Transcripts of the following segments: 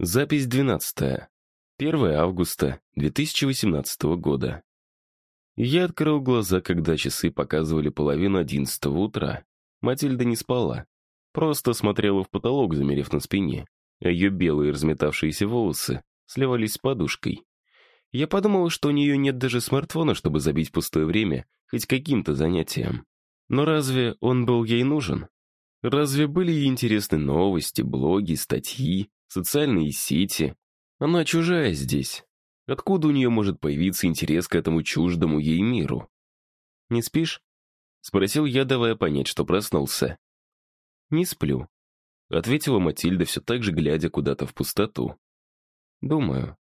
Запись 12. 1 августа 2018 года. Я открыл глаза, когда часы показывали половину одиннадцатого утра. Матильда не спала. Просто смотрела в потолок, замерев на спине. Ее белые разметавшиеся волосы сливались с подушкой. Я подумал, что у нее нет даже смартфона, чтобы забить пустое время хоть каким-то занятием. Но разве он был ей нужен? Разве были ей интересны новости, блоги, статьи, социальные сети. Она чужая здесь. Откуда у нее может появиться интерес к этому чуждому ей миру? «Не спишь?» — спросил я, давая понять, что проснулся. «Не сплю», — ответила Матильда, все так же глядя куда-то в пустоту. «Думаю.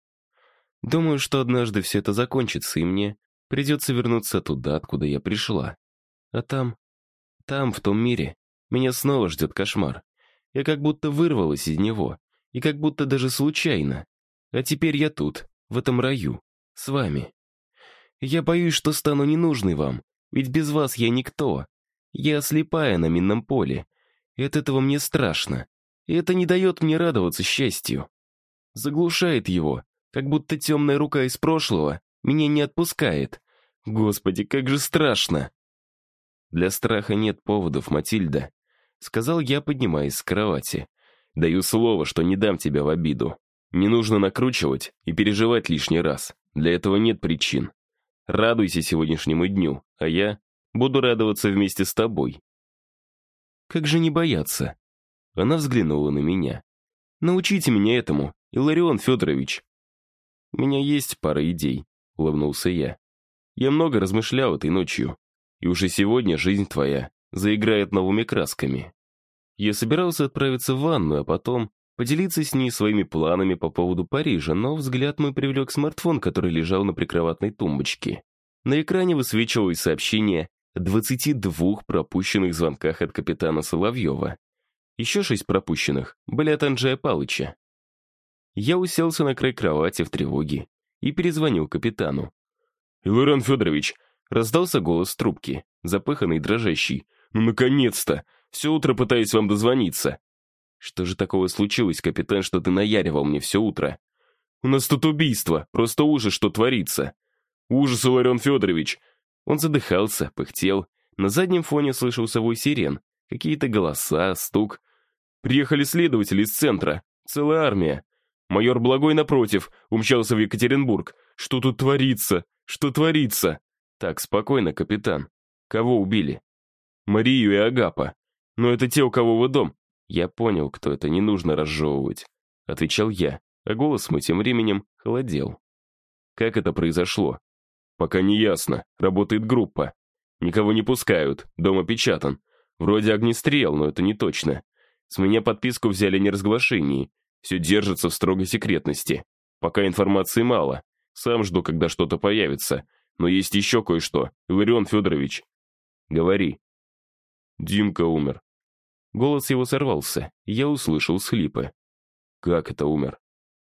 Думаю, что однажды все это закончится, и мне придется вернуться туда, откуда я пришла. А там, там, в том мире, меня снова ждет кошмар. Я как будто вырвалась из него, и как будто даже случайно. А теперь я тут, в этом раю, с вами. Я боюсь, что стану ненужной вам, ведь без вас я никто. Я слепая на минном поле, и от этого мне страшно. И это не дает мне радоваться счастью. Заглушает его, как будто темная рука из прошлого меня не отпускает. Господи, как же страшно. Для страха нет поводов, Матильда, сказал я, поднимаясь с кровати. Даю слово, что не дам тебя в обиду. Не нужно накручивать и переживать лишний раз. Для этого нет причин. Радуйся сегодняшнему дню, а я буду радоваться вместе с тобой. Как же не бояться? Она взглянула на меня. Научите меня этому, Иларион Федорович. У меня есть пара идей, улыбнулся я. Я много размышлял этой ночью, и уже сегодня жизнь твоя заиграет новыми красками. Я собирался отправиться в ванную, а потом поделиться с ней своими планами по поводу Парижа, но взгляд мой привлек смартфон, который лежал на прикроватной тумбочке. На экране высвечивалось сообщение о 22 пропущенных звонках от капитана Соловьева. Еще шесть пропущенных были от Анджея Палыча. Я уселся на край кровати в тревоге и перезвонил капитану. «Иларен Федорович!» — раздался голос трубки, запыханный и дрожащий. «Ну, наконец-то! Все утро пытаюсь вам дозвониться». «Что же такого случилось, капитан, что ты наяривал мне все утро?» «У нас тут убийство, просто ужас, что творится». «Ужас, Иларион Федорович!» Он задыхался, пыхтел. На заднем фоне слышался вой сирен. Какие-то голоса, стук. Приехали следователи из центра. Целая армия. Майор Благой, напротив, умчался в Екатеринбург. Что тут творится? Что творится? Так, спокойно, капитан. Кого убили? Марию и Агапа. «Но это те, у кого вы дом». «Я понял, кто это, не нужно разжевывать», — отвечал я, а голос мой тем временем холодел. «Как это произошло?» «Пока не ясно. Работает группа. Никого не пускают, дом опечатан. Вроде огнестрел, но это не точно. С меня подписку взяли о неразглашении. Все держится в строгой секретности. Пока информации мало. Сам жду, когда что-то появится. Но есть еще кое-что. Иларион Федорович. Говори. Димка умер. Голос его сорвался, я услышал схлипы. «Как это умер?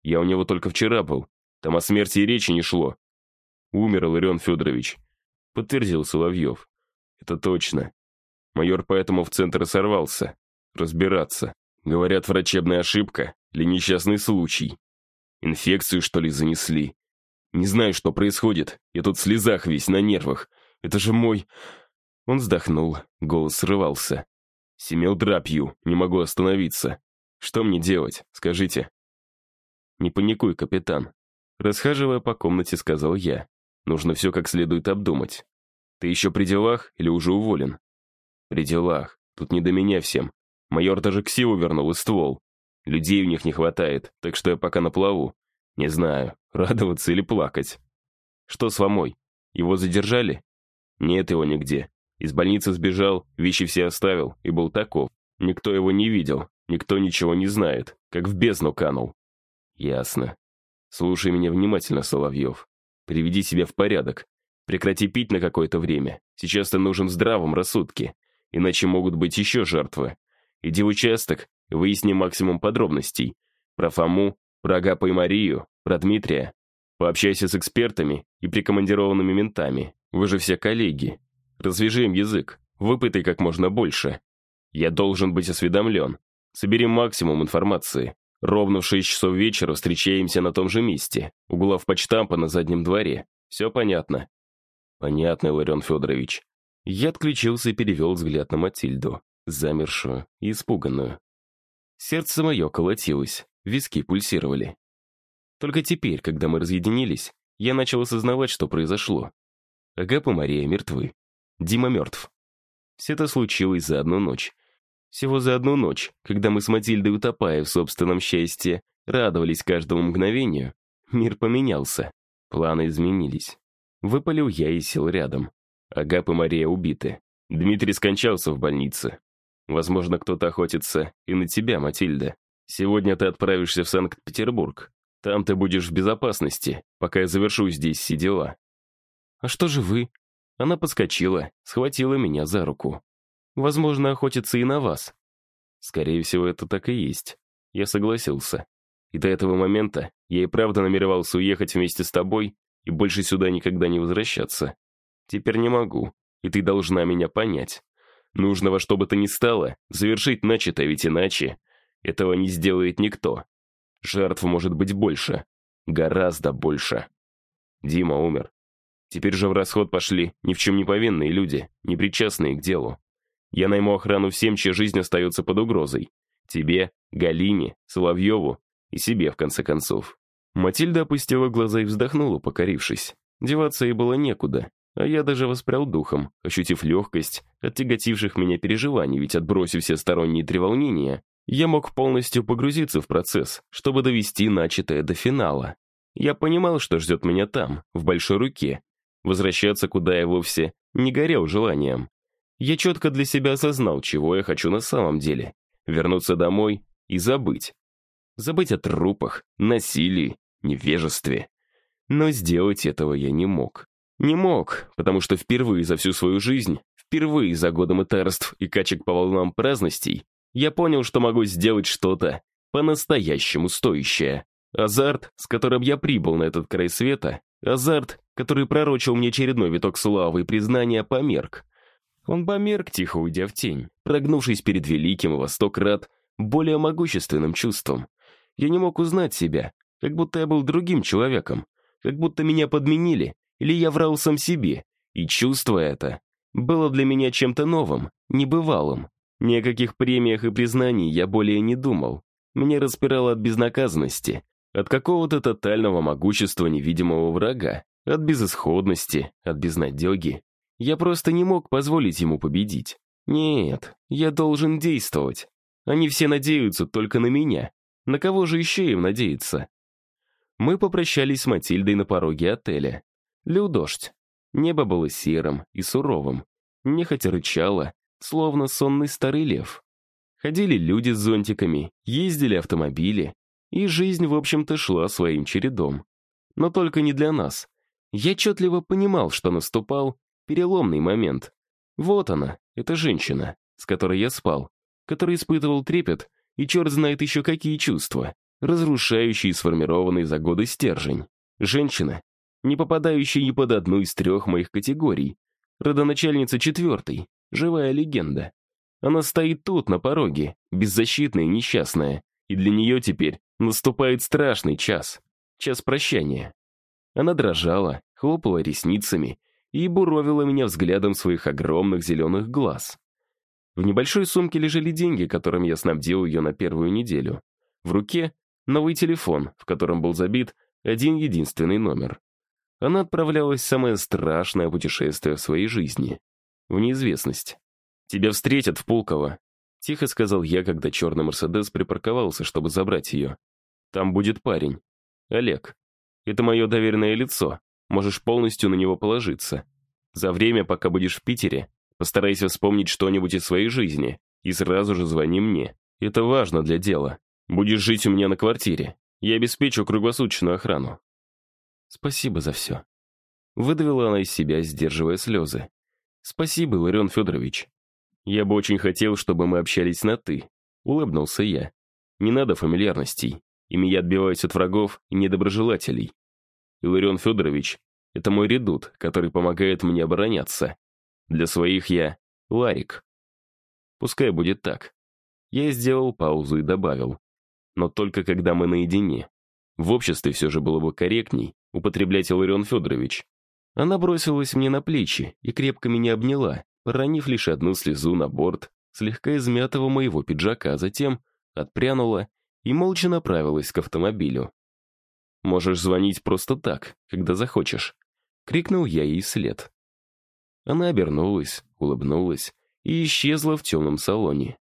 Я у него только вчера был. Там о смерти и речи не шло». «Умер Иларион Федорович», — подтвердил Соловьев. «Это точно. Майор поэтому в центр сорвался. Разбираться. Говорят, врачебная ошибка или несчастный случай. Инфекцию, что ли, занесли. Не знаю, что происходит. Я тут в слезах весь, на нервах. Это же мой... Он вздохнул, голос срывался. «Семел драпью, не могу остановиться. Что мне делать, скажите?» «Не паникуй, капитан», — расхаживая по комнате, сказал я. «Нужно все как следует обдумать. Ты еще при делах или уже уволен?» «При делах. Тут не до меня всем. Майор даже к силу вернул и ствол. Людей у них не хватает, так что я пока на плаву. Не знаю, радоваться или плакать. Что с Фомой? Его задержали? Нет его нигде. Из больницы сбежал, вещи все оставил и был таков. Никто его не видел, никто ничего не знает, как в бездну канул. Ясно. Слушай меня внимательно, Соловьев. Приведи себя в порядок. Прекрати пить на какое-то время. Сейчас ты нужен в здравом рассудке. Иначе могут быть еще жертвы. Иди в участок, выясни максимум подробностей. Про Фому, про Агапа и Марию, про Дмитрия. Пообщайся с экспертами и прикомандированными ментами. Вы же все коллеги. Развяжи им язык, выпытай как можно больше. Я должен быть осведомлен. Собери максимум информации. Ровно в шесть часов вечера встречаемся на том же месте, у главпочтампа на заднем дворе. Все понятно?» «Понятно, Ларион Федорович». Я отключился и перевел взгляд на Матильду, замершую и испуганную. Сердце мое колотилось, виски пульсировали. Только теперь, когда мы разъединились, я начал осознавать, что произошло. Агап и Мария мертвы. Дима мертв. Все это случилось за одну ночь. Всего за одну ночь, когда мы с Матильдой, утопая в собственном счастье, радовались каждому мгновению, мир поменялся, планы изменились. Выпалил я и сел рядом. Агап и Мария убиты. Дмитрий скончался в больнице. Возможно, кто-то охотится и на тебя, Матильда. Сегодня ты отправишься в Санкт-Петербург. Там ты будешь в безопасности, пока я завершу здесь все дела. А что же вы? Она подскочила, схватила меня за руку. Возможно, охотится и на вас. Скорее всего, это так и есть. Я согласился. И до этого момента я и правда намеревался уехать вместе с тобой и больше сюда никогда не возвращаться. Теперь не могу, и ты должна меня понять. Нужно во что бы то ни стало завершить начатое, ведь иначе этого не сделает никто. Жертв может быть больше. Гораздо больше. Дима умер. Теперь же в расход пошли ни в чем не повинные люди, не причастные к делу. Я найму охрану всем, чья жизнь остается под угрозой. Тебе, Галине, Соловьеву и себе, в конце концов. Матильда опустила глаза и вздохнула, покорившись. Деваться ей было некуда, а я даже воспрял духом, ощутив легкость от тяготивших меня переживаний, ведь отбросив все сторонние треволнения, я мог полностью погрузиться в процесс, чтобы довести начатое до финала. Я понимал, что ждет меня там, в большой руке. Возвращаться куда я вовсе не горел желанием. Я четко для себя осознал, чего я хочу на самом деле. Вернуться домой и забыть. Забыть о трупах, насилии, невежестве. Но сделать этого я не мог. Не мог, потому что впервые за всю свою жизнь, впервые за годом мытарств и качек по волнам праздностей, я понял, что могу сделать что-то по-настоящему стоящее. Азарт, с которым я прибыл на этот край света, азарт, который пророчил мне очередной виток славы и признания, померк. Он померк, тихо уйдя в тень, прогнувшись перед великим во сто крат более могущественным чувством. Я не мог узнать себя, как будто я был другим человеком, как будто меня подменили, или я врал сам себе, и чувство это было для меня чем-то новым, небывалым. Ни о каких премиях и признаний я более не думал. Мне распирало от безнаказанности, от какого-то тотального могущества невидимого врага, от безысходности, от безнадеги. Я просто не мог позволить ему победить. Нет, я должен действовать. Они все надеются только на меня. На кого же еще им надеяться? Мы попрощались с Матильдой на пороге отеля. Лил дождь. Небо было серым и суровым. Нехотя рычало, словно сонный старый лев. Ходили люди с зонтиками, ездили автомобили, и жизнь, в общем-то, шла своим чередом. Но только не для нас. Я отчетливо понимал, что наступал переломный момент. Вот она, эта женщина, с которой я спал, который испытывал трепет и черт знает еще какие чувства, разрушающий сформированный за годы стержень. Женщина, не попадающая ни под одну из трех моих категорий, родоначальница четвертой, живая легенда. Она стоит тут, на пороге, беззащитная и несчастная, и для нее теперь наступает страшный час, час прощания. Она дрожала, хлопала ресницами и буровила меня взглядом своих огромных зеленых глаз. В небольшой сумке лежали деньги, которым я снабдил ее на первую неделю. В руке новый телефон, в котором был забит один единственный номер. Она отправлялась в самое страшное путешествие в своей жизни в неизвестность. «Тебя встретят в Пулково», — тихо сказал я, когда черный Мерседес припарковался, чтобы забрать ее. «Там будет парень. Олег. Это мое доверенное лицо. Можешь полностью на него положиться. За время, пока будешь в Питере, постарайся вспомнить что-нибудь из своей жизни и сразу же звони мне. Это важно для дела. Будешь жить у меня на квартире. Я обеспечу круглосуточную охрану». «Спасибо за все». Выдавила она из себя, сдерживая слезы. «Спасибо, Ларион Федорович. Я бы очень хотел, чтобы мы общались на «ты», — улыбнулся я. «Не надо фамильярностей. Ими я отбиваюсь от врагов и недоброжелателей. Иларион Федорович — это мой редут, который помогает мне обороняться. Для своих я — Ларик. Пускай будет так». Я сделал паузу и добавил. но только когда мы наедине. В обществе все же было бы корректней употреблять Иларион Федорович. Она бросилась мне на плечи и крепко меня обняла, проронив лишь одну слезу на борт слегка измятого моего пиджака, затем отпрянула и молча направилась к автомобилю. «Можешь звонить просто так, когда захочешь», — крикнул я ей вслед. Она обернулась, улыбнулась и исчезла в темном салоне.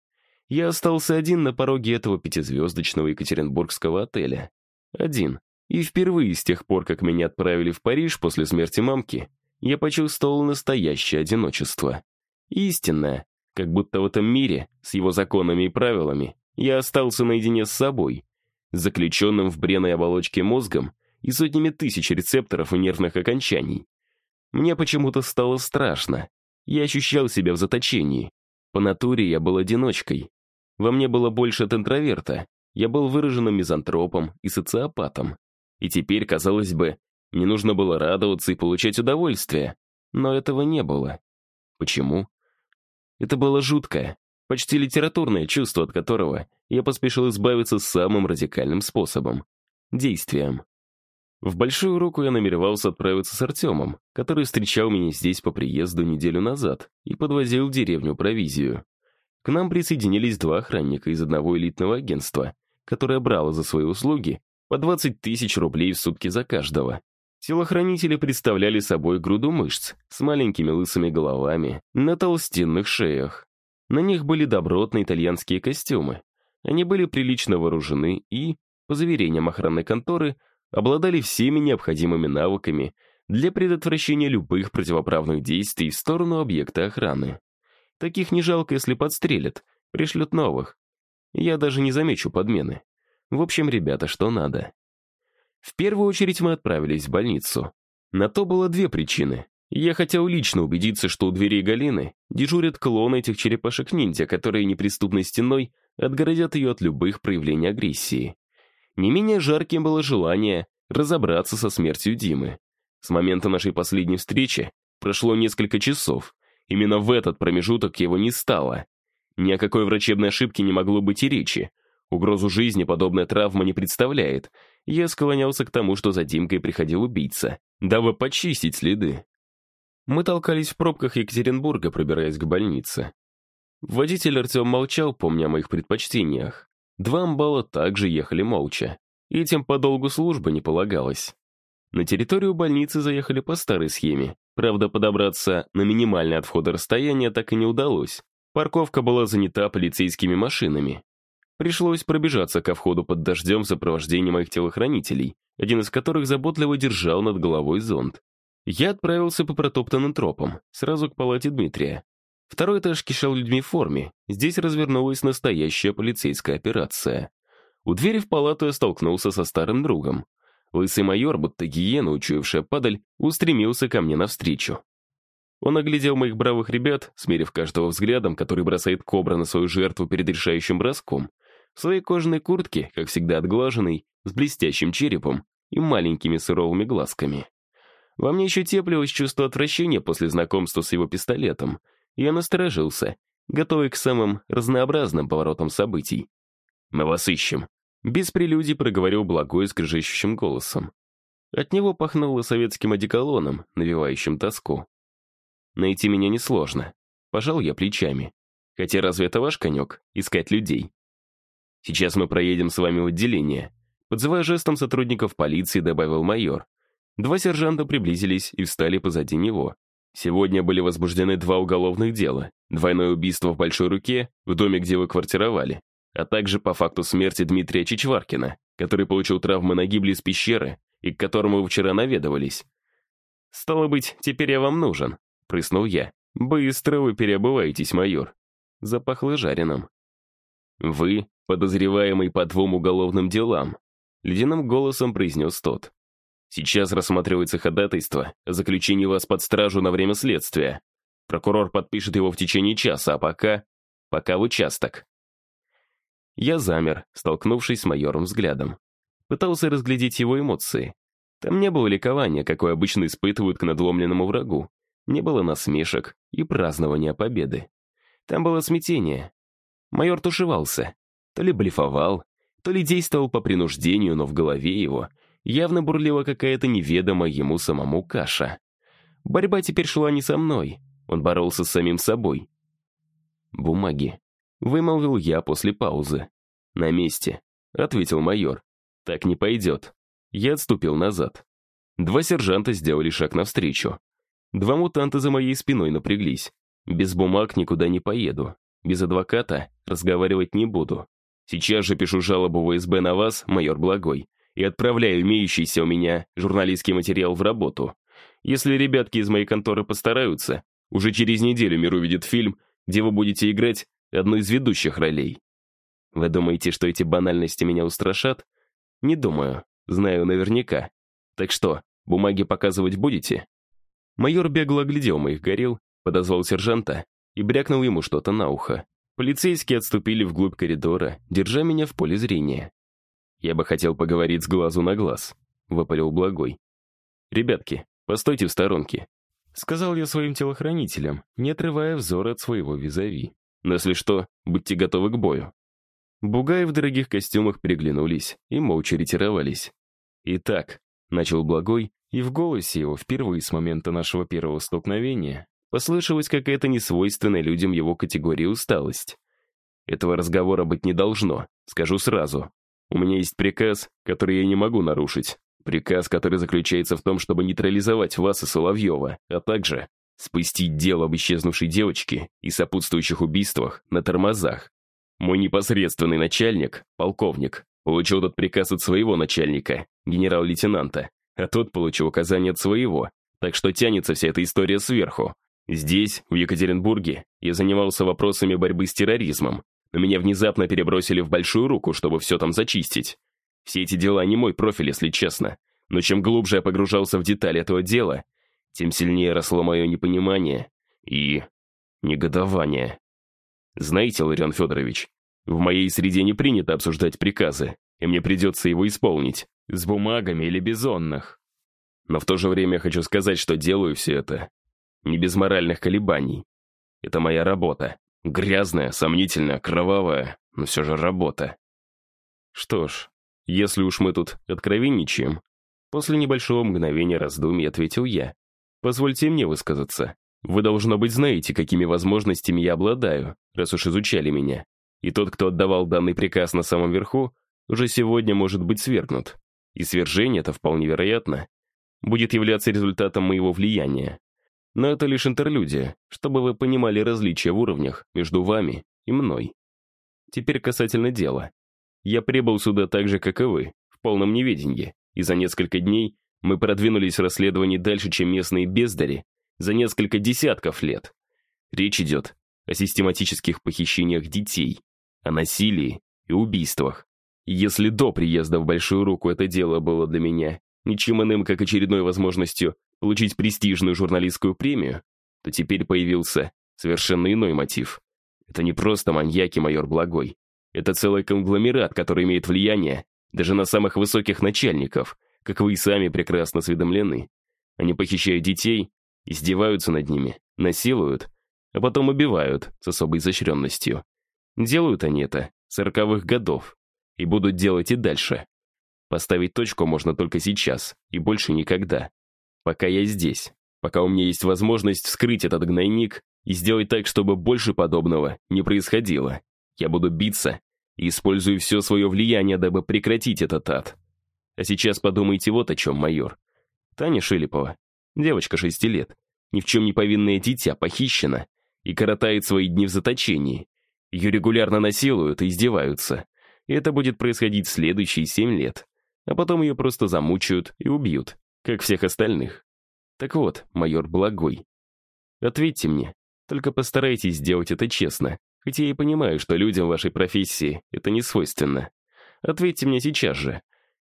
Я остался один на пороге этого пятизвездочного екатеринбургского отеля. Один. И впервые с тех пор, как меня отправили в Париж после смерти мамки, я почувствовал настоящее одиночество. Истинное, как будто в этом мире, с его законами и правилами, я остался наедине с собой, заключенным в бренной оболочке мозгом и сотнями тысяч рецепторов и нервных окончаний. Мне почему-то стало страшно. Я ощущал себя в заточении. По натуре я был одиночкой. Во мне было больше от интроверта. Я был выраженным мизантропом и социопатом. И теперь, казалось бы, мне нужно было радоваться и получать удовольствие. Но этого не было. Почему? Это было жуткое, почти литературное чувство, от которого я поспешил избавиться самым радикальным способом — действием. В большую руку я намеревался отправиться с Артемом, который встречал меня здесь по приезду неделю назад и подвозил в деревню провизию. К нам присоединились два охранника из одного элитного агентства, которое брало за свои услуги по 20 тысяч рублей в сутки за каждого. Телохранители представляли собой груду мышц с маленькими лысыми головами на толстенных шеях. На них были добротные итальянские костюмы. Они были прилично вооружены и, по заверениям охранной конторы, обладали всеми необходимыми навыками для предотвращения любых противоправных действий в сторону объекта охраны. Таких не жалко, если подстрелят, пришлют новых. Я даже не замечу подмены. В общем, ребята, что надо. В первую очередь мы отправились в больницу. На то было две причины. Я хотел лично убедиться, что у дверей Галины дежурят клоны этих черепашек-ниндзя, которые неприступной стеной отгородят ее от любых проявлений агрессии. Не менее жарким было желание разобраться со смертью Димы. С момента нашей последней встречи прошло несколько часов. Именно в этот промежуток его не стало. Ни о какой врачебной ошибке не могло быть и речи. Угрозу жизни подобная травма не представляет, я склонялся к тому, что за Димкой приходил убийца, дабы почистить следы. Мы толкались в пробках Екатеринбурга, пробираясь к больнице. Водитель Артем молчал, помня о моих предпочтениях. Два амбала также ехали молча. Этим по долгу службы не полагалось. На территорию больницы заехали по старой схеме. Правда, подобраться на минимальное от входа расстояние так и не удалось. Парковка была занята полицейскими машинами. Пришлось пробежаться ко входу под дождем в сопровождении моих телохранителей, один из которых заботливо держал над головой зонт. Я отправился по протоптанным тропам, сразу к палате Дмитрия. Второй этаж кишел людьми в форме. Здесь развернулась настоящая полицейская операция. У двери в палату я столкнулся со старым другом. Лысый майор, будто гиена, учуявшая падаль, устремился ко мне навстречу. Он оглядел моих бравых ребят, смерив каждого взглядом, который бросает кобра на свою жертву перед решающим броском, в своей кожаной куртке, как всегда отглаженной, с блестящим черепом и маленькими суровыми глазками. Во мне еще теплилось чувство отвращения после знакомства с его пистолетом. Я насторожился, готовый к самым разнообразным поворотам событий. «Мы вас ищем», — без прелюдий проговорил благой скрежещущим голосом. От него пахнуло советским одеколоном, навевающим тоску. Найти меня несложно. Пожал я плечами. Хотя разве это ваш конек — искать людей? Сейчас мы проедем с вами в отделение. Подзывая жестом сотрудников полиции, добавил майор. Два сержанта приблизились и встали позади него. Сегодня были возбуждены два уголовных дела. Двойное убийство в Большой Руке, в доме, где вы квартировали, а также по факту смерти Дмитрия Чичваркина, который получил травмы на гибли из пещеры и к которому вы вчера наведывались. «Стало быть, теперь я вам нужен», — прыснул я. «Быстро вы переобуваетесь, майор». Запахло жареным. «Вы подозреваемый по двум уголовным делам», ледяным голосом произнес тот. «Сейчас рассматривается ходатайство о заключении вас под стражу на время следствия. Прокурор подпишет его в течение часа, а пока... пока в участок». Я замер, столкнувшись с майором взглядом. Пытался разглядеть его эмоции. Там не было ликования, какое обычно испытывают к надломленному врагу. Не было насмешек и празднования победы. Там было смятение. Майор тушевался, то ли блефовал, то ли действовал по принуждению, но в голове его явно бурлила какая-то неведомая ему самому каша. Борьба теперь шла не со мной, он боролся с самим собой. «Бумаги», — вымолвил я после паузы. «На месте», — ответил майор. «Так не пойдет». Я отступил назад. Два сержанта сделали шаг навстречу. Два мутанта за моей спиной напряглись. Без бумаг никуда не поеду. Без адвоката разговаривать не буду. Сейчас же пишу жалобу в СБ на вас, майор Благой, и отправляю имеющийся у меня журналистский материал в работу. Если ребятки из моей конторы постараются, уже через неделю мир увидит фильм, где вы будете играть одну из ведущих ролей. Вы думаете, что эти банальности меня устрашат? Не думаю, знаю наверняка. Так что, бумаги показывать будете? Майор бегло оглядел моих горел, подозвал сержанта и брякнул ему что-то на ухо. Полицейские отступили вглубь коридора, держа меня в поле зрения. «Я бы хотел поговорить с глазу на глаз», — выпалил Благой. «Ребятки, постойте в сторонке», — сказал я своим телохранителям, не отрывая взор от своего визави. «Но если что, будьте готовы к бою». Бугаи в дорогих костюмах переглянулись и молча ретировались. «Итак», — начал Благой, и в голосе его впервые с момента нашего первого столкновения послышалась какая-то несвойственная людям его категории усталость. Этого разговора быть не должно, скажу сразу. У меня есть приказ, который я не могу нарушить. Приказ, который заключается в том, чтобы нейтрализовать вас и Соловьева, а также спустить дело об исчезнувшей девочке и сопутствующих убийствах на тормозах. Мой непосредственный начальник, полковник, получил этот приказ от своего начальника, генерал-лейтенанта, а тот получил указание от своего, так что тянется вся эта история сверху. Здесь, в Екатеринбурге, я занимался вопросами борьбы с терроризмом, но меня внезапно перебросили в большую руку, чтобы все там зачистить. Все эти дела не мой профиль, если честно, но чем глубже я погружался в детали этого дела, тем сильнее росло мое непонимание и негодование. Знаете, Ларион Федорович, в моей среде не принято обсуждать приказы, и мне придется его исполнить, с бумагами или без онных. Но в то же время хочу сказать, что делаю все это не без моральных колебаний. Это моя работа. Грязная, сомнительная, кровавая, но все же работа. Что ж, если уж мы тут откровенничаем, после небольшого мгновения раздумий ответил я. Позвольте мне высказаться. Вы, должно быть, знаете, какими возможностями я обладаю, раз уж изучали меня. И тот, кто отдавал данный приказ на самом верху, уже сегодня может быть свергнут. И свержение, это вполне вероятно, будет являться результатом моего влияния. Но это лишь интерлюдия, чтобы вы понимали различия в уровнях между вами и мной. Теперь касательно дела. Я прибыл сюда так же, как и вы, в полном неведении, и за несколько дней мы продвинулись в расследовании дальше, чем местные бездари, за несколько десятков лет. Речь идет о систематических похищениях детей, о насилии и убийствах. Если до приезда в Большую Руку это дело было для меня ничем иным, как очередной возможностью получить престижную журналистскую премию, то теперь появился совершенно иной мотив. Это не просто маньяки, майор Благой. Это целый конгломерат, который имеет влияние даже на самых высоких начальников, как вы и сами прекрасно осведомлены. Они похищают детей, издеваются над ними, насилуют, а потом убивают с особой изощренностью. Делают они это сороковых годов и будут делать и дальше. Поставить точку можно только сейчас и больше никогда. Пока я здесь, пока у меня есть возможность вскрыть этот гнойник и сделать так, чтобы больше подобного не происходило. Я буду биться и использую все свое влияние, дабы прекратить этот ад. А сейчас подумайте вот о чем, майор. Таня Шелепова, девочка шести лет, ни в чем не повинное дитя, похищена и коротает свои дни в заточении. Ее регулярно насилуют и издеваются. И это будет происходить следующие семь лет. А потом ее просто замучают и убьют как всех остальных. Так вот, майор Благой, ответьте мне, только постарайтесь сделать это честно, хотя я и понимаю, что людям вашей профессии это не свойственно. Ответьте мне сейчас же.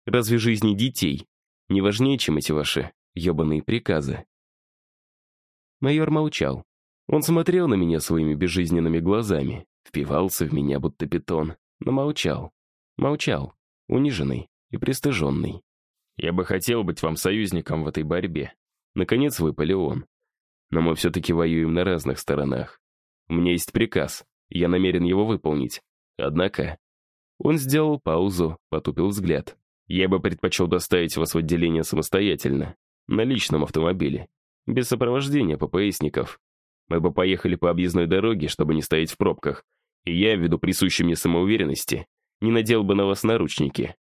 Разве жизни детей не важнее, чем эти ваши ебаные приказы?» Майор молчал. Он смотрел на меня своими безжизненными глазами, впивался в меня, будто питон, но молчал. Молчал, униженный и пристыженный. Я бы хотел быть вам союзником в этой борьбе. Наконец выпалил он. Но мы все-таки воюем на разных сторонах. У меня есть приказ, я намерен его выполнить. Однако... Он сделал паузу, потупил взгляд. «Я бы предпочел доставить вас в отделение самостоятельно, на личном автомобиле, без сопровождения ППСников. Мы бы поехали по объездной дороге, чтобы не стоять в пробках, и я, ввиду присущей мне самоуверенности, не надел бы на вас наручники.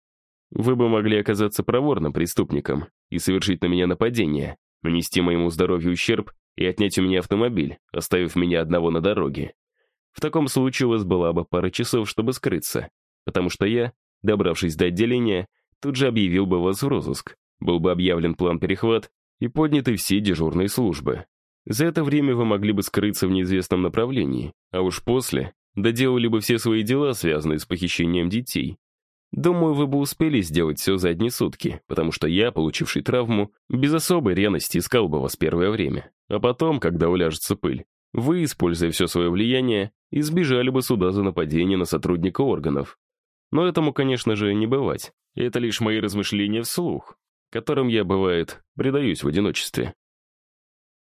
Вы бы могли оказаться проворным преступником и совершить на меня нападение, нанести моему здоровью ущерб и отнять у меня автомобиль, оставив меня одного на дороге. В таком случае у вас была бы пара часов, чтобы скрыться, потому что я, добравшись до отделения, тут же объявил бы вас в розыск, был бы объявлен план перехват и подняты все дежурные службы. За это время вы могли бы скрыться в неизвестном направлении, а уж после доделали бы все свои дела, связанные с похищением детей. Думаю, вы бы успели сделать все за одни сутки, потому что я, получивший травму, без особой ревности искал бы вас первое время. А потом, когда уляжется пыль, вы, используя все свое влияние, избежали бы суда за нападение на сотрудника органов. Но этому, конечно же, не бывать. Это лишь мои размышления вслух, которым я, бывает, предаюсь в одиночестве.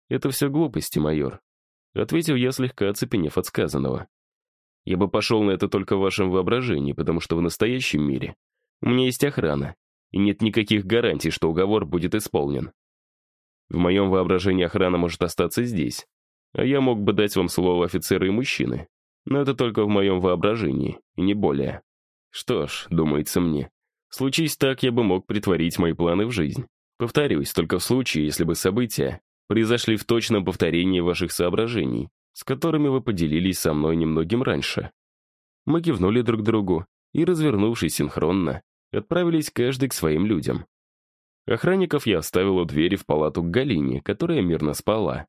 «Это все глупости, майор», — ответил я, слегка оцепенев от сказанного. «Я бы пошел на это только в вашем воображении, потому что в настоящем мире у меня есть охрана, и нет никаких гарантий, что уговор будет исполнен. В моем воображении охрана может остаться здесь, а я мог бы дать вам слово офицера и мужчины, но это только в моем воображении, и не более. Что ж, думается мне, случись так, я бы мог притворить мои планы в жизнь. Повторюсь, только в случае, если бы события произошли в точном повторении ваших соображений, с которыми вы поделились со мной немногим раньше. Мы кивнули друг другу и, развернувшись синхронно, отправились каждый к своим людям. Охранников я оставил у двери в палату к Галине, которая мирно спала.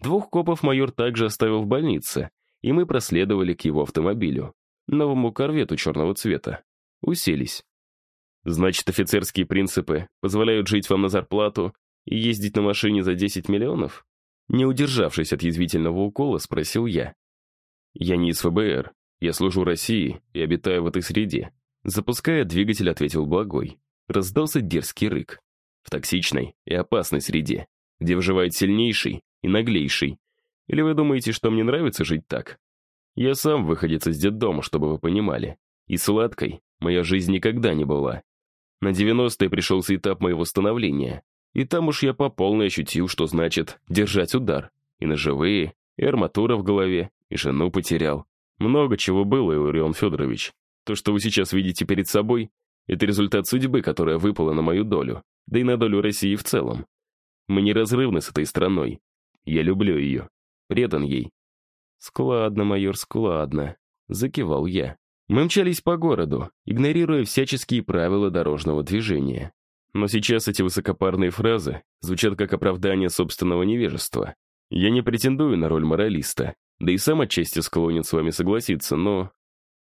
Двух копов майор также оставил в больнице, и мы проследовали к его автомобилю, новому корвету черного цвета. Уселись. Значит, офицерские принципы позволяют жить вам на зарплату и ездить на машине за 10 миллионов? Не удержавшись от язвительного укола, спросил я. Я не из ФБР, я служу России и обитаю в этой среде. Запуская двигатель, ответил Благой. Раздался дерзкий рык. В токсичной и опасной среде, где выживает сильнейший и наглейший. Или вы думаете, что мне нравится жить так? Я сам выходец из детдома, чтобы вы понимали. И сладкой моя жизнь никогда не была. На 90-е пришелся этап моего становления, и там уж я по полной ощутил, что значит держать удар. И ножевые, и арматура в голове, и жену потерял. Много чего было, Иларион Федорович. То, что вы сейчас видите перед собой, это результат судьбы, которая выпала на мою долю, да и на долю России в целом. Мы неразрывны с этой страной. Я люблю ее, предан ей. «Складно, майор, складно», — закивал я. Мы мчались по городу, игнорируя всяческие правила дорожного движения. Но сейчас эти высокопарные фразы звучат как оправдание собственного невежества. Я не претендую на роль моралиста, да и сам отчасти склонен с вами согласиться, но...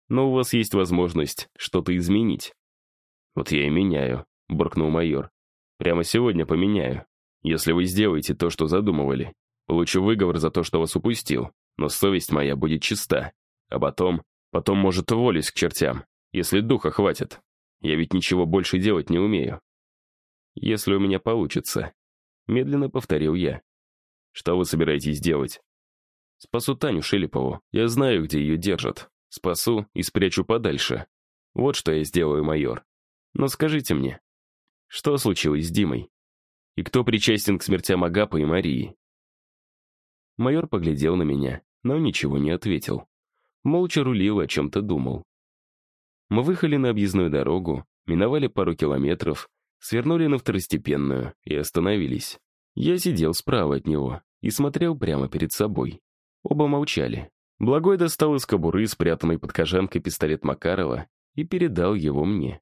Но у вас есть возможность что-то изменить. Вот я и меняю, буркнул майор. Прямо сегодня поменяю. Если вы сделаете то, что задумывали, получу выговор за то, что вас упустил, но совесть моя будет чиста. А потом, потом, может, уволюсь к чертям, если духа хватит. Я ведь ничего больше делать не умею если у меня получится», — медленно повторил я. «Что вы собираетесь делать?» «Спасу Таню Шелепову. Я знаю, где ее держат. Спасу и спрячу подальше. Вот что я сделаю, майор. Но скажите мне, что случилось с Димой? И кто причастен к смертям Агапа и Марии?» Майор поглядел на меня, но ничего не ответил. Молча рулил, о чем-то думал. Мы выехали на объездную дорогу, миновали пару километров свернули на второстепенную и остановились. Я сидел справа от него и смотрел прямо перед собой. Оба молчали. Благой достал из кобуры, спрятанной под кожанкой, пистолет Макарова и передал его мне.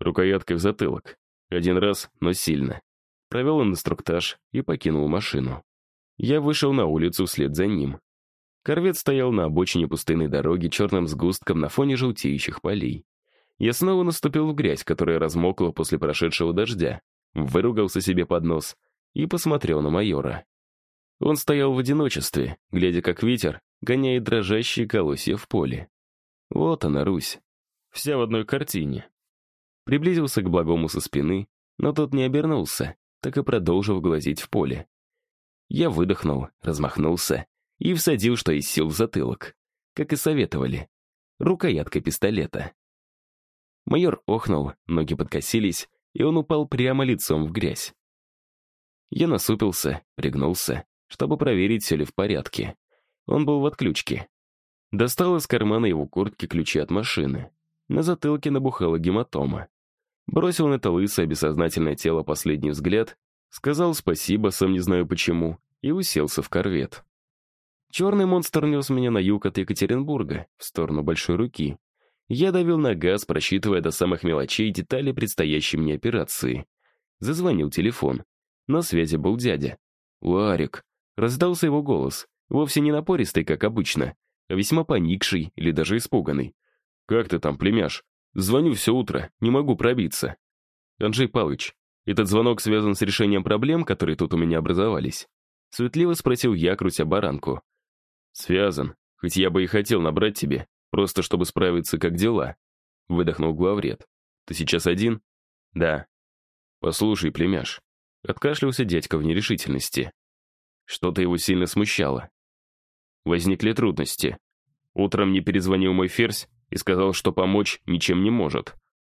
Рукояткой в затылок. Один раз, но сильно. Провел инструктаж и покинул машину. Я вышел на улицу вслед за ним. Корвет стоял на обочине пустынной дороги черным сгустком на фоне желтеющих полей. Я снова наступил в грязь, которая размокла после прошедшего дождя, выругался себе под нос и посмотрел на майора. Он стоял в одиночестве, глядя, как ветер гоняет дрожащие колосья в поле. Вот она, Русь. Вся в одной картине. Приблизился к благому со спины, но тот не обернулся, так и продолжил глазеть в поле. Я выдохнул, размахнулся и всадил, что из сил в затылок, как и советовали, рукояткой пистолета. Майор охнул, ноги подкосились, и он упал прямо лицом в грязь. Я насупился, пригнулся, чтобы проверить, все ли в порядке. Он был в отключке. Достал из кармана его куртки ключи от машины. На затылке набухала гематома. Бросил на это лысое, бессознательное тело последний взгляд, сказал спасибо, сам не знаю почему, и уселся в корвет. Черный монстр нес меня на юг от Екатеринбурга, в сторону Большой Руки. Я давил на газ, просчитывая до самых мелочей детали предстоящей мне операции. Зазвонил телефон. На связи был дядя. «Ларик!» Раздался его голос, вовсе не напористый, как обычно, а весьма поникший или даже испуганный. «Как ты там, племяш? Звоню все утро, не могу пробиться». «Анджей Павлович, этот звонок связан с решением проблем, которые тут у меня образовались?» Светливо спросил я, крутя баранку. «Связан, хоть я бы и хотел набрать тебе, просто чтобы справиться, как дела», выдохнул главред. «Ты сейчас один?» «Да». «Послушай, племяш». Откашлялся дядька в нерешительности. Что-то его сильно смущало. Возникли трудности. Утром мне перезвонил мой ферзь и сказал, что помочь ничем не может.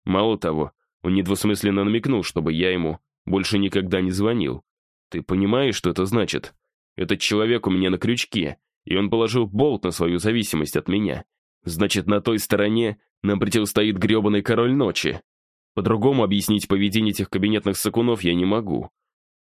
Мало того, он недвусмысленно намекнул, чтобы я ему больше никогда не звонил. Ты понимаешь, что это значит? Этот человек у меня на крючке, и он положил болт на свою зависимость от меня. Значит, на той стороне нам противостоит гребаный король ночи. По-другому объяснить поведение этих кабинетных сакунов я не могу.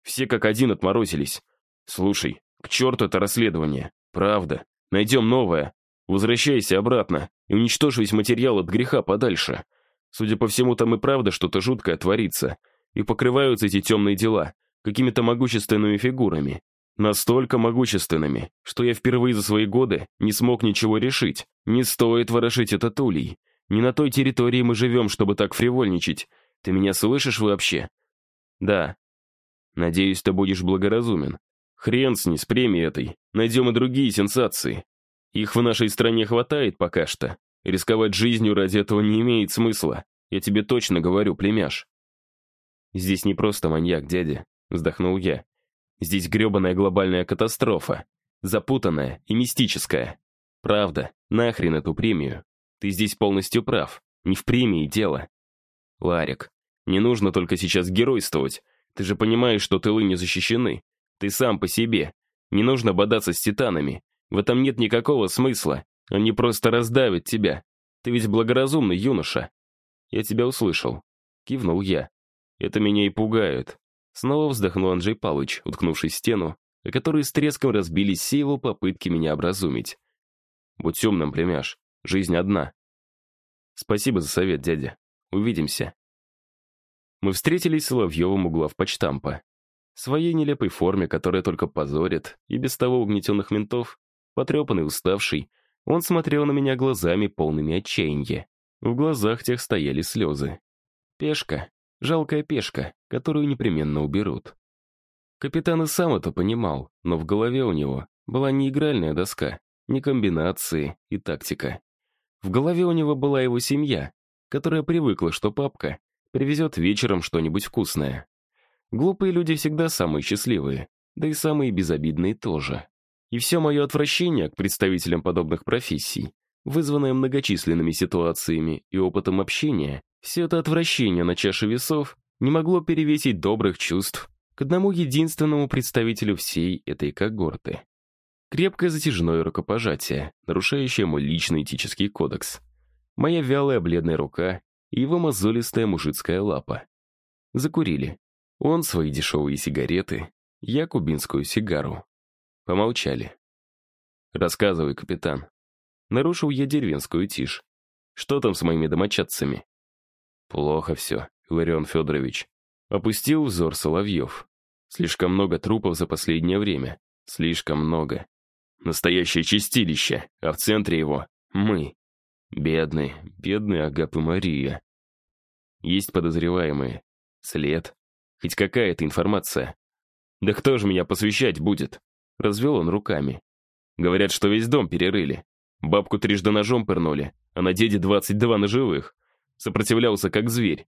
Все как один отморозились. Слушай, к черту это расследование. Правда. Найдем новое. Возвращайся обратно и уничтожь весь материал от греха подальше. Судя по всему, там и правда что-то жуткое творится. И покрываются эти темные дела какими-то могущественными фигурами. Настолько могущественными, что я впервые за свои годы не смог ничего решить. Не стоит ворошить этот улей. Не на той территории мы живем, чтобы так фривольничать. Ты меня слышишь вообще? Да. Надеюсь, ты будешь благоразумен. Хрен с ней, с премией этой. Найдем и другие сенсации. Их в нашей стране хватает пока что. Рисковать жизнью ради этого не имеет смысла. Я тебе точно говорю, племяш. Здесь не просто маньяк, дядя. Вздохнул я. Здесь гребаная глобальная катастрофа. Запутанная и мистическая. Правда, нахрен эту премию. Ты здесь полностью прав. Не в премии дело. Ларик, не нужно только сейчас геройствовать. Ты же понимаешь, что тылы не защищены. Ты сам по себе. Не нужно бодаться с титанами. В этом нет никакого смысла. Они просто раздавят тебя. Ты ведь благоразумный юноша. Я тебя услышал. Кивнул я. Это меня и пугает. Снова вздохнул Анджей Павлович, уткнувшись в стену, о которой с треском разбились все его попытки меня образумить. «Будь умным, племяш. Жизнь одна». «Спасибо за совет, дядя. Увидимся». Мы встретились с Соловьевым у глав почтампа. В своей нелепой форме, которая только позорит, и без того угнетенных ментов, потрепанный, уставший, он смотрел на меня глазами, полными отчаяния. В глазах тех стояли слезы. Пешка, Жалкая пешка, которую непременно уберут. Капитан и сам это понимал, но в голове у него была не игральная доска, не комбинации и тактика. В голове у него была его семья, которая привыкла, что папка привезет вечером что-нибудь вкусное. Глупые люди всегда самые счастливые, да и самые безобидные тоже. И все мое отвращение к представителям подобных профессий, вызванное многочисленными ситуациями и опытом общения, все это отвращение на чаше весов не могло перевесить добрых чувств к одному единственному представителю всей этой когорты. Крепкое затяжное рукопожатие, нарушающее мой личный этический кодекс. Моя вялая бледная рука и его мозолистая мужицкая лапа. Закурили. Он свои дешевые сигареты, я кубинскую сигару. Помолчали. «Рассказывай, капитан». Нарушил я деревенскую тишь. «Что там с моими домочадцами?» Плохо все, Ларион Федорович. Опустил взор Соловьев. Слишком много трупов за последнее время. Слишком много. Настоящее чистилище, а в центре его — мы. Бедные, бедные Агап и Мария. Есть подозреваемые. След. Хоть какая-то информация. Да кто же меня посвящать будет? Развел он руками. Говорят, что весь дом перерыли. Бабку трижды ножом пырнули, а на деде 22 ножевых. Сопротивлялся как зверь.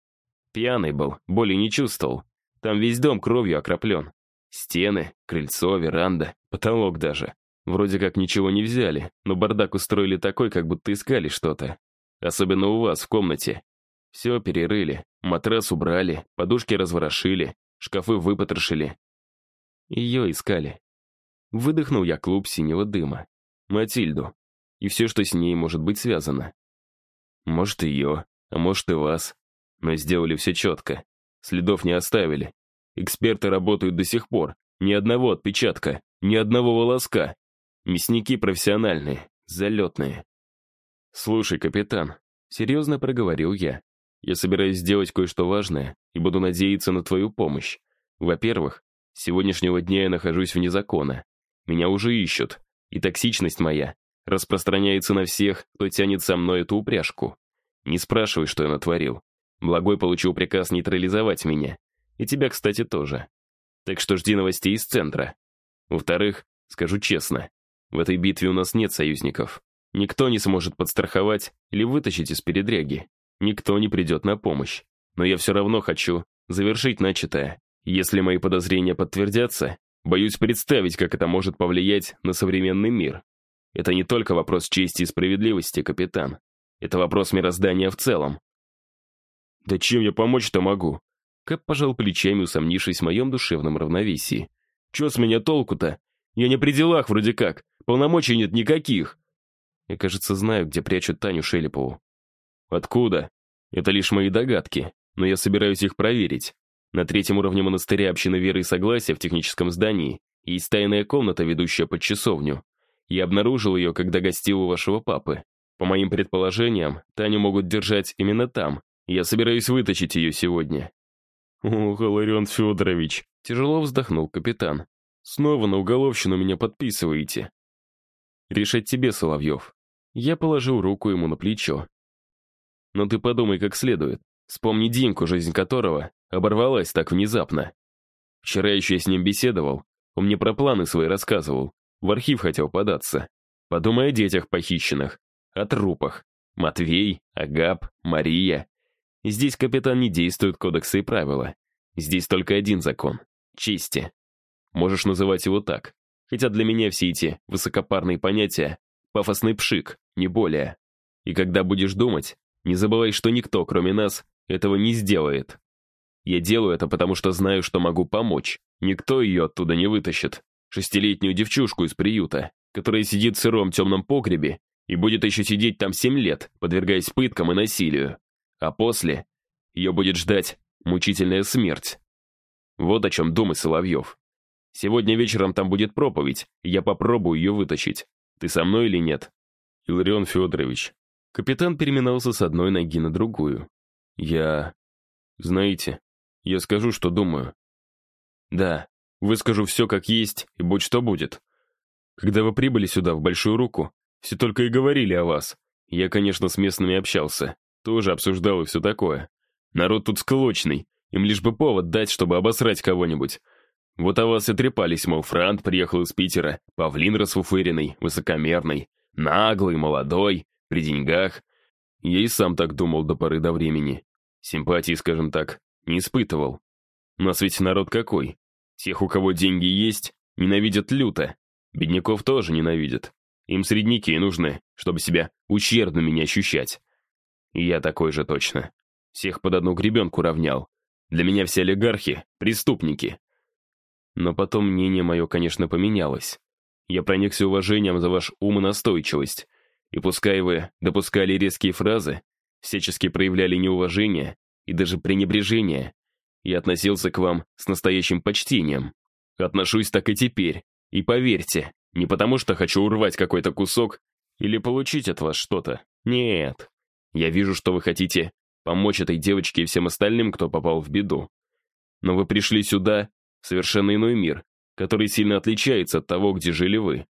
Пьяный был, боли не чувствовал. Там весь дом кровью окроплен. Стены, крыльцо, веранда, потолок даже. Вроде как ничего не взяли, но бардак устроили такой, как будто искали что-то. Особенно у вас в комнате. Все перерыли, матрас убрали, подушки разворошили, шкафы выпотрошили. Ее искали. Выдохнул я клуб синего дыма. Матильду. И все, что с ней может быть связано. Может, ее, а может и вас. Но сделали все четко. Следов не оставили. Эксперты работают до сих пор. Ни одного отпечатка, ни одного волоска. Мясники профессиональные, залетные. «Слушай, капитан», — серьезно проговорил я. «Я собираюсь сделать кое-что важное и буду надеяться на твою помощь. Во-первых, с сегодняшнего дня я нахожусь вне закона. Меня уже ищут, и токсичность моя распространяется на всех, кто тянет со мной эту упряжку. Не спрашивай, что я натворил. Благой получил приказ нейтрализовать меня. И тебя, кстати, тоже. Так что жди новостей из центра. Во-вторых, скажу честно, в этой битве у нас нет союзников. Никто не сможет подстраховать или вытащить из передряги. Никто не придет на помощь. Но я все равно хочу завершить начатое. Если мои подозрения подтвердятся, боюсь представить, как это может повлиять на современный мир. Это не только вопрос чести и справедливости, капитан. Это вопрос мироздания в целом. «Да чем я помочь-то могу?» Кэп пожал плечами, усомнившись в моем душевном равновесии. «Че с меня толку-то? Я не при делах вроде как. Полномочий нет никаких. Я, кажется, знаю, где прячут Таню Шелепову. Откуда? Это лишь мои догадки, но я собираюсь их проверить. На третьем уровне монастыря общины веры и согласия в техническом здании есть тайная комната, ведущая под часовню. Я обнаружил ее, когда гостил у вашего папы. По моим предположениям, Таню могут держать именно там. Я собираюсь вытащить ее сегодня. «Ох, Ларион Федорович!» Тяжело вздохнул капитан. «Снова на уголовщину меня подписываете». «Решать тебе, Соловьев. Я положил руку ему на плечо. Но ты подумай как следует. Вспомни Димку, жизнь которого оборвалась так внезапно. Вчера еще я с ним беседовал, он мне про планы свои рассказывал, в архив хотел податься. Подумай о детях похищенных, о трупах. Матвей, Агап, Мария. Здесь, капитан, не действуют кодексы и правила. Здесь только один закон — чести. Можешь называть его так. Хотя для меня все эти высокопарные понятия — пафосный пшик, не более. И когда будешь думать, не забывай, что никто, кроме нас, этого не сделает. Я делаю это, потому что знаю, что могу помочь. Никто ее оттуда не вытащит. Шестилетнюю девчушку из приюта, которая сидит в сыром темном погребе и будет еще сидеть там семь лет, подвергаясь пыткам и насилию. А после ее будет ждать мучительная смерть. Вот о чем думай, Соловьев. Сегодня вечером там будет проповедь, я попробую ее вытащить. Ты со мной или нет? Иларион Федорович. Капитан переминался с одной ноги на другую. Я... Знаете, я скажу, что думаю. Да, выскажу все как есть, и будь что будет. Когда вы прибыли сюда, в Большую Руку, все только и говорили о вас. Я, конечно, с местными общался, тоже обсуждал и все такое. Народ тут склочный, им лишь бы повод дать, чтобы обосрать кого-нибудь. Вот о вас и трепались, мол, Франт приехал из Питера, павлин расфуфыренный, высокомерный. Наглый, молодой, при деньгах. Я и сам так думал до поры до времени. Симпатии, скажем так, не испытывал. Нас ведь народ какой? Тех, у кого деньги есть, ненавидят люто. Бедняков тоже ненавидят. Им средники нужны, чтобы себя ущербными не ощущать. И я такой же точно. Всех под одну гребенку равнял. Для меня все олигархи — преступники. Но потом мнение мое, конечно, поменялось. Я проникся уважением за ваш ум и настойчивость. И пускай вы допускали резкие фразы, всячески проявляли неуважение и даже пренебрежение, я относился к вам с настоящим почтением. Отношусь так и теперь. И поверьте, не потому что хочу урвать какой-то кусок или получить от вас что-то. Нет. Я вижу, что вы хотите помочь этой девочке и всем остальным, кто попал в беду. Но вы пришли сюда, в совершенно иной мир, который сильно отличается от того, где жили вы.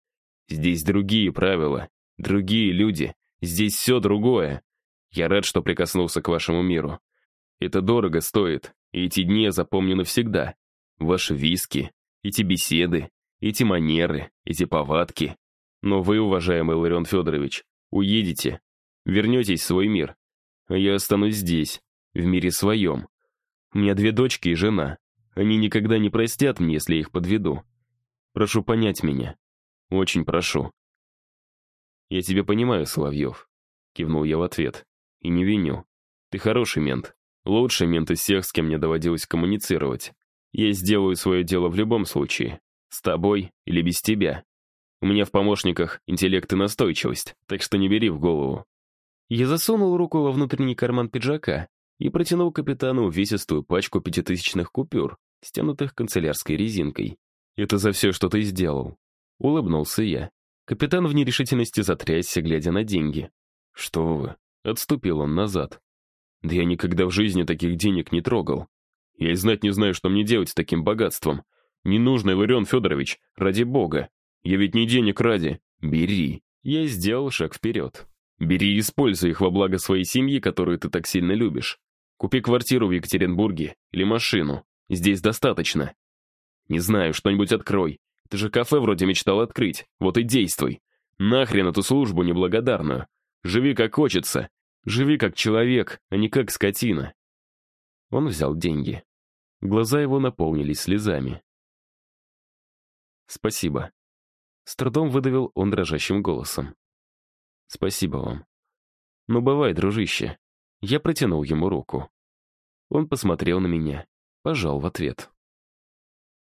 Здесь другие правила, другие люди, здесь все другое. Я рад, что прикоснулся к вашему миру. Это дорого стоит, и эти дни я запомню навсегда. Ваши виски, эти беседы, эти манеры, эти повадки. Но вы, уважаемый Ларион Федорович, уедете, вернетесь в свой мир. А я останусь здесь, в мире своем. У меня две дочки и жена. Они никогда не простят мне, если я их подведу. Прошу понять меня. Очень прошу. Я тебя понимаю, Соловьев. Кивнул я в ответ. И не виню. Ты хороший мент. Лучший мент из всех, с кем мне доводилось коммуницировать. Я сделаю свое дело в любом случае. С тобой или без тебя. У меня в помощниках интеллект и настойчивость, так что не бери в голову». Я засунул руку во внутренний карман пиджака и протянул капитану увесистую пачку пятитысячных купюр, стянутых канцелярской резинкой. «Это за все, что ты сделал». Улыбнулся я. Капитан в нерешительности затрясся, глядя на деньги. «Что вы?» Отступил он назад. «Да я никогда в жизни таких денег не трогал. Я и знать не знаю, что мне делать с таким богатством. Не нужно, Иларион Федорович, ради бога. Я ведь не денег ради. Бери». Я сделал шаг вперед. «Бери и используй их во благо своей семьи, которую ты так сильно любишь. Купи квартиру в Екатеринбурге или машину. Здесь достаточно. Не знаю, что-нибудь открой. Ты же кафе вроде мечтал открыть. Вот и действуй. Нахрен эту службу неблагодарную. Живи как хочется. Живи как человек, а не как скотина». Он взял деньги. Глаза его наполнились слезами. «Спасибо». С трудом выдавил он дрожащим голосом. «Спасибо вам». «Ну, бывай, дружище». Я протянул ему руку. Он посмотрел на меня, пожал в ответ.